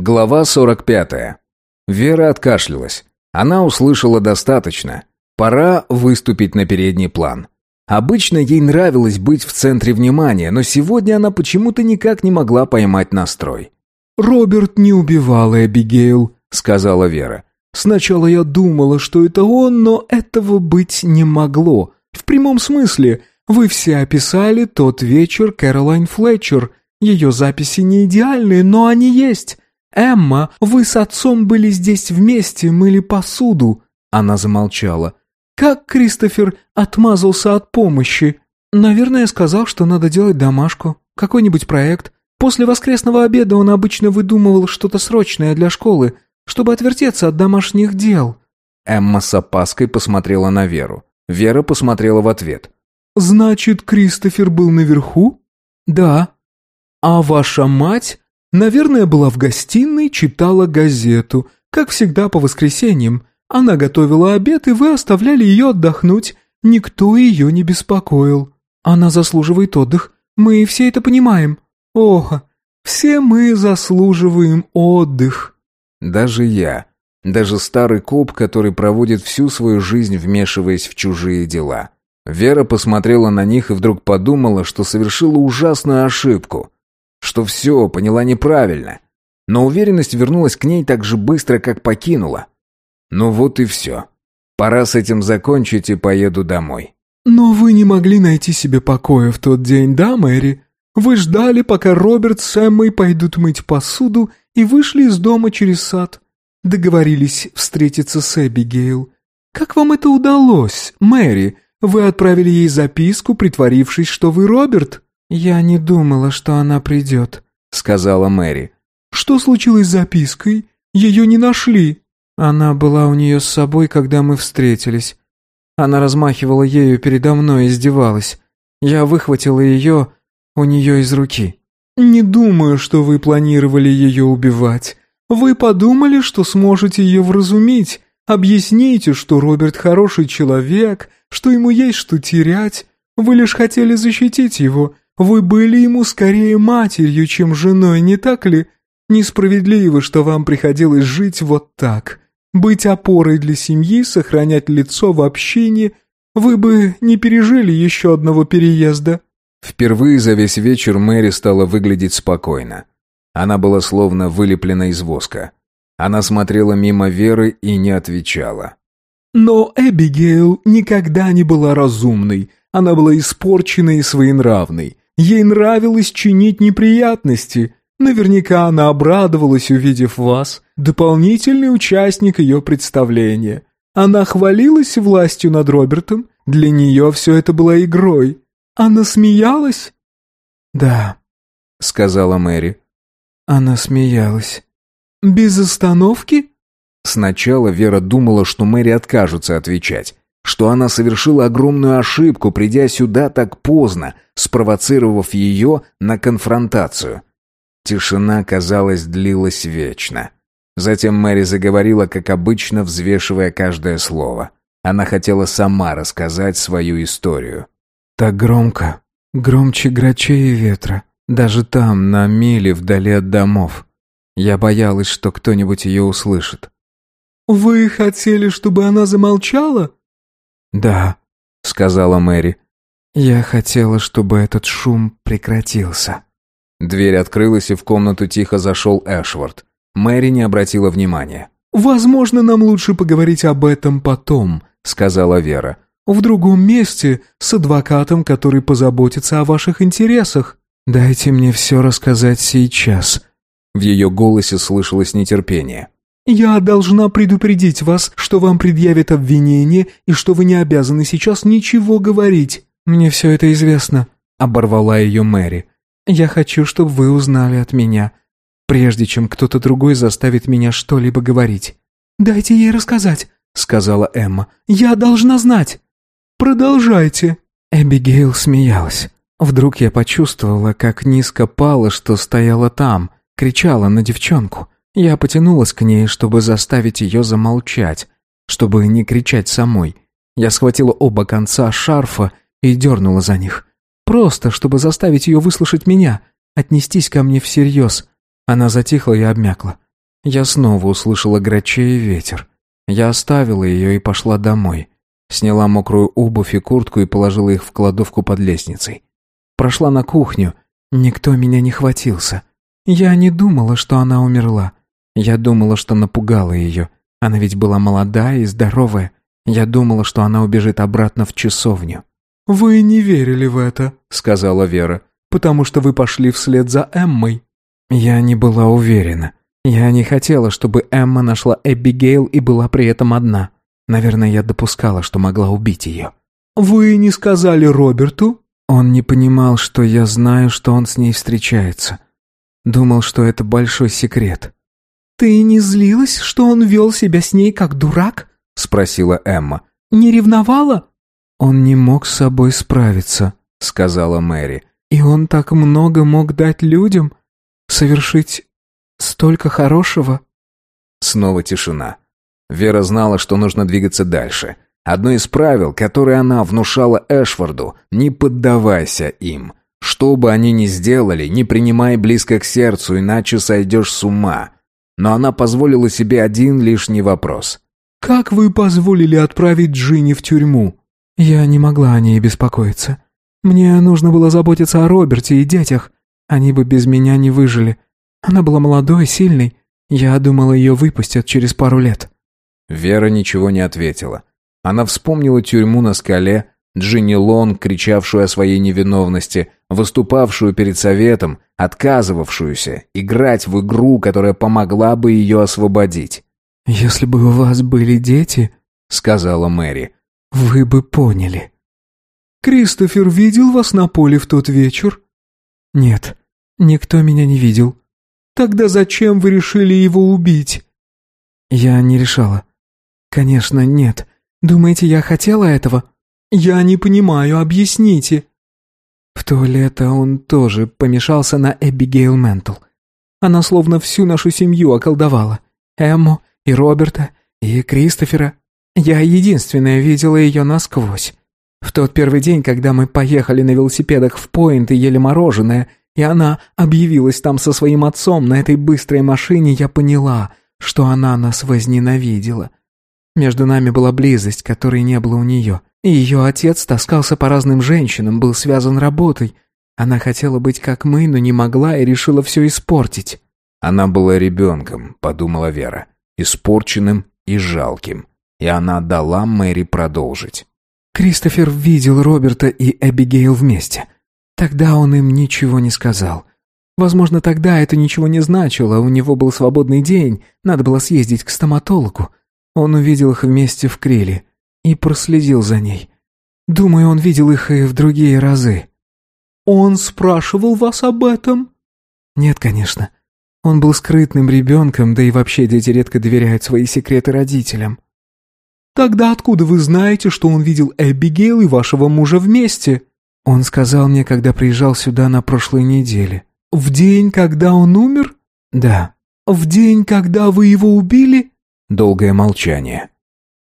Глава 45. Вера откашлялась. Она услышала достаточно. Пора выступить на передний план. Обычно ей нравилось быть в центре внимания, но сегодня она почему-то никак не могла поймать настрой. «Роберт не убивал Эбигейл», — сказала Вера. «Сначала я думала, что это он, но этого быть не могло. В прямом смысле. Вы все описали тот вечер Кэролайн Флетчер. Ее записи не идеальные, но они есть. Эмма, вы с отцом были здесь вместе, мыли посуду». Она замолчала. «Как Кристофер отмазался от помощи?» «Наверное, сказал, что надо делать домашку, какой-нибудь проект. После воскресного обеда он обычно выдумывал что-то срочное для школы, чтобы отвертеться от домашних дел». Эмма с опаской посмотрела на Веру. Вера посмотрела в ответ. «Значит, Кристофер был наверху?» «Да». «А ваша мать, наверное, была в гостиной, читала газету, как всегда по воскресеньям. Она готовила обед, и вы оставляли ее отдохнуть. Никто ее не беспокоил. Она заслуживает отдых. Мы все это понимаем. Ох, все мы заслуживаем отдых». «Даже я», даже старый коп, который проводит всю свою жизнь, вмешиваясь в чужие дела. Вера посмотрела на них и вдруг подумала, что совершила ужасную ошибку. Что все поняла неправильно. Но уверенность вернулась к ней так же быстро, как покинула. Ну вот и все. Пора с этим закончить и поеду домой. «Но вы не могли найти себе покоя в тот день, да, Мэри? Вы ждали, пока Роберт с Эммой пойдут мыть посуду и вышли из дома через сад. Договорились встретиться с Эбигейл. Как вам это удалось, Мэри? Вы отправили ей записку, притворившись, что вы Роберт? Я не думала, что она придет, сказала Мэри. Что случилось с запиской? Ее не нашли. Она была у нее с собой, когда мы встретились. Она размахивала ею передо мной и издевалась. Я выхватила ее у нее из руки. «Не думаю, что вы планировали ее убивать. Вы подумали, что сможете ее вразумить, объясните, что Роберт хороший человек, что ему есть что терять. Вы лишь хотели защитить его. Вы были ему скорее матерью, чем женой, не так ли? Несправедливо, что вам приходилось жить вот так. Быть опорой для семьи, сохранять лицо в общине. Вы бы не пережили еще одного переезда». Впервые за весь вечер Мэри стала выглядеть спокойно. Она была словно вылеплена из воска. Она смотрела мимо Веры и не отвечала. Но Эбигейл никогда не была разумной. Она была испорченной и своенравной. Ей нравилось чинить неприятности. Наверняка она обрадовалась, увидев вас, дополнительный участник ее представления. Она хвалилась властью над Робертом. Для нее все это было игрой. Она смеялась? «Да», — сказала Мэри. Она смеялась. «Без остановки?» Сначала Вера думала, что Мэри откажется отвечать, что она совершила огромную ошибку, придя сюда так поздно, спровоцировав ее на конфронтацию. Тишина, казалось, длилась вечно. Затем Мэри заговорила, как обычно, взвешивая каждое слово. Она хотела сама рассказать свою историю. «Так громко, громче грачей и ветра. Даже там, на миле вдали от домов. Я боялась, что кто-нибудь ее услышит. «Вы хотели, чтобы она замолчала?» «Да», — сказала Мэри. «Я хотела, чтобы этот шум прекратился». Дверь открылась, и в комнату тихо зашел Эшвард. Мэри не обратила внимания. «Возможно, нам лучше поговорить об этом потом», — сказала Вера. «В другом месте, с адвокатом, который позаботится о ваших интересах». «Дайте мне все рассказать сейчас». В ее голосе слышалось нетерпение. «Я должна предупредить вас, что вам предъявят обвинение и что вы не обязаны сейчас ничего говорить. Мне все это известно», — оборвала ее Мэри. «Я хочу, чтобы вы узнали от меня, прежде чем кто-то другой заставит меня что-либо говорить». «Дайте ей рассказать», — сказала Эмма. «Я должна знать». «Продолжайте». Эбигейл смеялась. Вдруг я почувствовала, как низко пала, что стояла там, кричала на девчонку. Я потянулась к ней, чтобы заставить ее замолчать, чтобы не кричать самой. Я схватила оба конца шарфа и дернула за них. Просто, чтобы заставить ее выслушать меня, отнестись ко мне всерьез. Она затихла и обмякла. Я снова услышала грачей ветер. Я оставила ее и пошла домой. Сняла мокрую обувь и куртку и положила их в кладовку под лестницей. Прошла на кухню. Никто меня не хватился. Я не думала, что она умерла. Я думала, что напугала ее. Она ведь была молодая и здоровая. Я думала, что она убежит обратно в часовню. «Вы не верили в это», — сказала Вера, «потому что вы пошли вслед за Эммой». Я не была уверена. Я не хотела, чтобы Эмма нашла Эбигейл и была при этом одна. Наверное, я допускала, что могла убить ее. «Вы не сказали Роберту?» Он не понимал, что я знаю, что он с ней встречается. Думал, что это большой секрет. «Ты не злилась, что он вел себя с ней как дурак?» — спросила Эмма. «Не ревновала?» «Он не мог с собой справиться», — сказала Мэри. «И он так много мог дать людям, совершить столько хорошего». Снова тишина. Вера знала, что нужно двигаться дальше. Одно из правил, которое она внушала Эшварду – не поддавайся им. Что бы они ни сделали, не принимай близко к сердцу, иначе сойдешь с ума. Но она позволила себе один лишний вопрос. «Как вы позволили отправить Джинни в тюрьму?» «Я не могла о ней беспокоиться. Мне нужно было заботиться о Роберте и детях. Они бы без меня не выжили. Она была молодой, сильной. Я думала, ее выпустят через пару лет». Вера ничего не ответила. Она вспомнила тюрьму на скале, Джинни Лонг, кричавшую о своей невиновности, выступавшую перед советом, отказывавшуюся играть в игру, которая помогла бы ее освободить. «Если бы у вас были дети», — сказала Мэри, — «вы бы поняли». «Кристофер видел вас на поле в тот вечер?» «Нет, никто меня не видел». «Тогда зачем вы решили его убить?» «Я не решала. Конечно, нет. Думаете, я хотела этого?» «Я не понимаю, объясните». В то лето он тоже помешался на Эбигейл Ментл. Она словно всю нашу семью околдовала. Эмму и Роберта, и Кристофера. Я единственная видела ее насквозь. В тот первый день, когда мы поехали на велосипедах в Пойнт и ели мороженое, и она объявилась там со своим отцом на этой быстрой машине, я поняла, что она нас возненавидела. Между нами была близость, которой не было у нее. И ее отец таскался по разным женщинам, был связан работой. Она хотела быть как мы, но не могла и решила все испортить. Она была ребенком, подумала Вера, испорченным и жалким. И она дала Мэри продолжить. Кристофер видел Роберта и Эбигейл вместе. Тогда он им ничего не сказал. Возможно, тогда это ничего не значило, у него был свободный день, надо было съездить к стоматологу. Он увидел их вместе в Криле и проследил за ней. Думаю, он видел их и в другие разы. «Он спрашивал вас об этом?» «Нет, конечно. Он был скрытным ребенком, да и вообще дети редко доверяют свои секреты родителям». «Тогда откуда вы знаете, что он видел Эбигейл и вашего мужа вместе?» «Он сказал мне, когда приезжал сюда на прошлой неделе». «В день, когда он умер?» «Да». «В день, когда вы его убили?» Долгое молчание.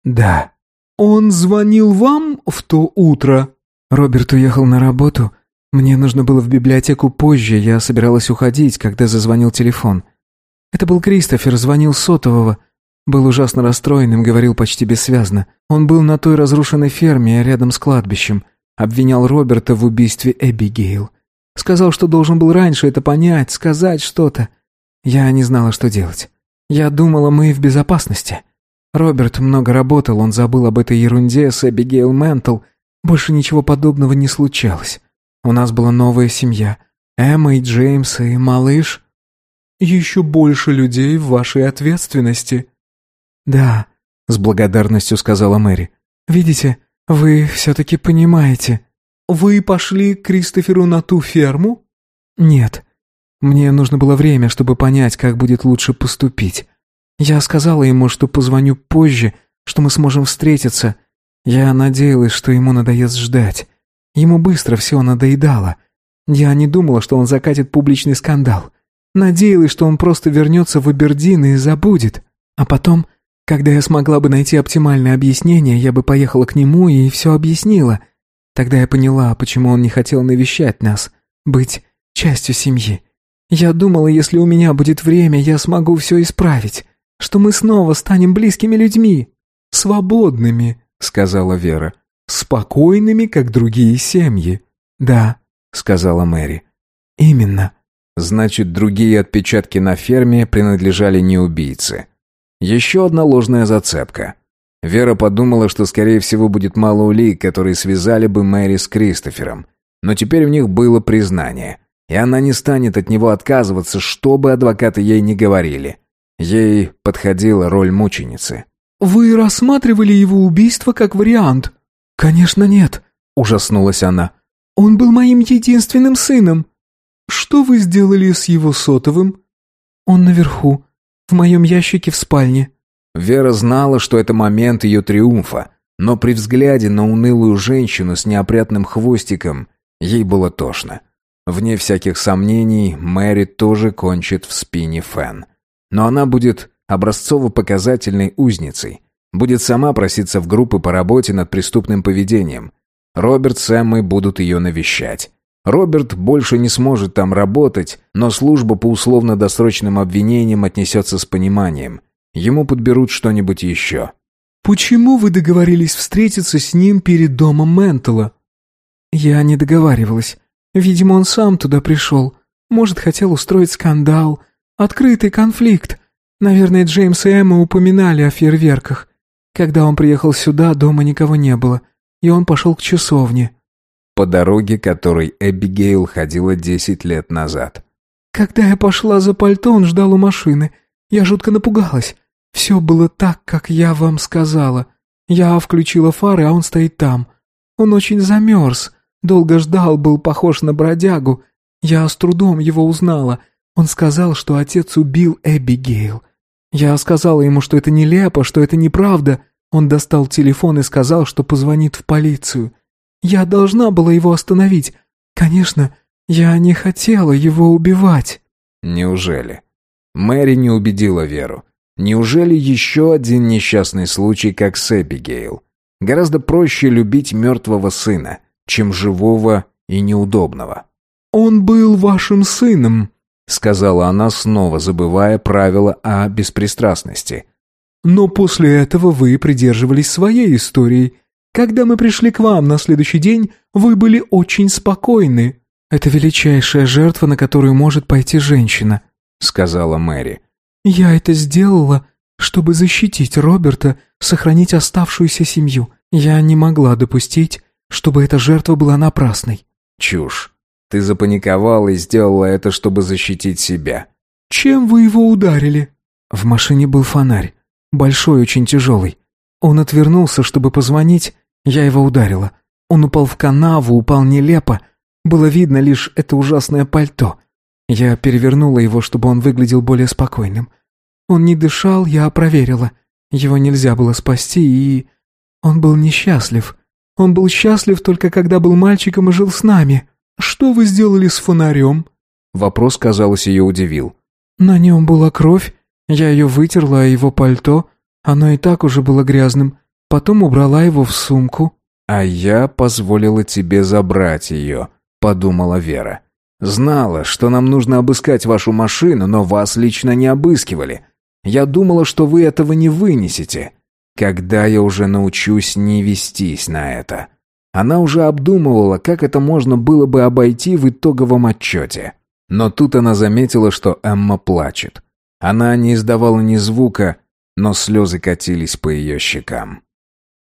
«Да». «Он звонил вам в то утро?» Роберт уехал на работу. Мне нужно было в библиотеку позже, я собиралась уходить, когда зазвонил телефон. Это был Кристофер, звонил сотового. Был ужасно расстроенным, говорил почти бессвязно. Он был на той разрушенной ферме рядом с кладбищем. Обвинял Роберта в убийстве Эбигейл. Сказал, что должен был раньше это понять, сказать что-то. Я не знала, что делать. Я думала, мы в безопасности. Роберт много работал, он забыл об этой ерунде с Эбигейл Ментл. Больше ничего подобного не случалось. У нас была новая семья. Эмма и Джеймс и малыш. Еще больше людей в вашей ответственности. Да, с благодарностью сказала Мэри. Видите, вы все-таки понимаете. Вы пошли к Кристоферу на ту ферму? Нет. Мне нужно было время, чтобы понять, как будет лучше поступить. Я сказала ему, что позвоню позже, что мы сможем встретиться. Я надеялась, что ему надоест ждать. Ему быстро все надоедало. Я не думала, что он закатит публичный скандал. Надеялась, что он просто вернется в Абердин и забудет. А потом, когда я смогла бы найти оптимальное объяснение, я бы поехала к нему и все объяснила. Тогда я поняла, почему он не хотел навещать нас, быть частью семьи. Я думала, если у меня будет время, я смогу все исправить, что мы снова станем близкими людьми, свободными, сказала Вера, спокойными, как другие семьи. Да, сказала Мэри. Именно. Значит, другие отпечатки на ферме принадлежали не убийце. Еще одна ложная зацепка. Вера подумала, что, скорее всего, будет мало улик, которые связали бы Мэри с Кристофером. Но теперь в них было признание. И она не станет от него отказываться, что бы адвокаты ей не говорили. Ей подходила роль мученицы. «Вы рассматривали его убийство как вариант?» «Конечно нет», — ужаснулась она. «Он был моим единственным сыном». «Что вы сделали с его сотовым?» «Он наверху, в моем ящике в спальне». Вера знала, что это момент ее триумфа, но при взгляде на унылую женщину с неопрятным хвостиком ей было тошно. Вне всяких сомнений, Мэри тоже кончит в спине Фэн. Но она будет образцово-показательной узницей. Будет сама проситься в группы по работе над преступным поведением. Роберт с Эммой будут ее навещать. Роберт больше не сможет там работать, но служба по условно-досрочным обвинениям отнесется с пониманием. Ему подберут что-нибудь еще. «Почему вы договорились встретиться с ним перед домом Ментела?» «Я не договаривалась. Видимо, он сам туда пришел. Может, хотел устроить скандал. Открытый конфликт. Наверное, Джеймс и Эмма упоминали о фейерверках. Когда он приехал сюда, дома никого не было, и он пошел к часовне по дороге, которой Эбигейл ходила десять лет назад. «Когда я пошла за пальто, он ждал у машины. Я жутко напугалась. Все было так, как я вам сказала. Я включила фары, а он стоит там. Он очень замерз. Долго ждал, был похож на бродягу. Я с трудом его узнала. Он сказал, что отец убил Эбигейл. Я сказала ему, что это нелепо, что это неправда. Он достал телефон и сказал, что позвонит в полицию. Я должна была его остановить. Конечно, я не хотела его убивать». Неужели? Мэри не убедила Веру. Неужели еще один несчастный случай, как с Эбигейл? Гораздо проще любить мертвого сына, чем живого и неудобного. «Он был вашим сыном», — сказала она, снова забывая правила о беспристрастности. «Но после этого вы придерживались своей истории когда мы пришли к вам на следующий день, вы были очень спокойны. Это величайшая жертва, на которую может пойти женщина», — сказала Мэри. «Я это сделала, чтобы защитить Роберта, сохранить оставшуюся семью. Я не могла допустить, чтобы эта жертва была напрасной». «Чушь. Ты запаниковала и сделала это, чтобы защитить себя». «Чем вы его ударили?» В машине был фонарь. Большой, очень тяжелый. Он отвернулся, чтобы позвонить, я его ударила. Он упал в канаву, упал нелепо. Было видно лишь это ужасное пальто. Я перевернула его, чтобы он выглядел более спокойным. Он не дышал, я проверила. Его нельзя было спасти, и... Он был несчастлив. Он был счастлив только когда был мальчиком и жил с нами. Что вы сделали с фонарем?» Вопрос, казалось, ее удивил. «На нем была кровь. Я ее вытерла, а его пальто... Оно и так уже было грязным. Потом убрала его в сумку. «А я позволила тебе забрать ее», — подумала Вера. «Знала, что нам нужно обыскать вашу машину, но вас лично не обыскивали. Я думала, что вы этого не вынесете. Когда я уже научусь не вестись на это?» Она уже обдумывала, как это можно было бы обойти в итоговом отчете. Но тут она заметила, что Эмма плачет. Она не издавала ни звука, но слезы катились по ее щекам.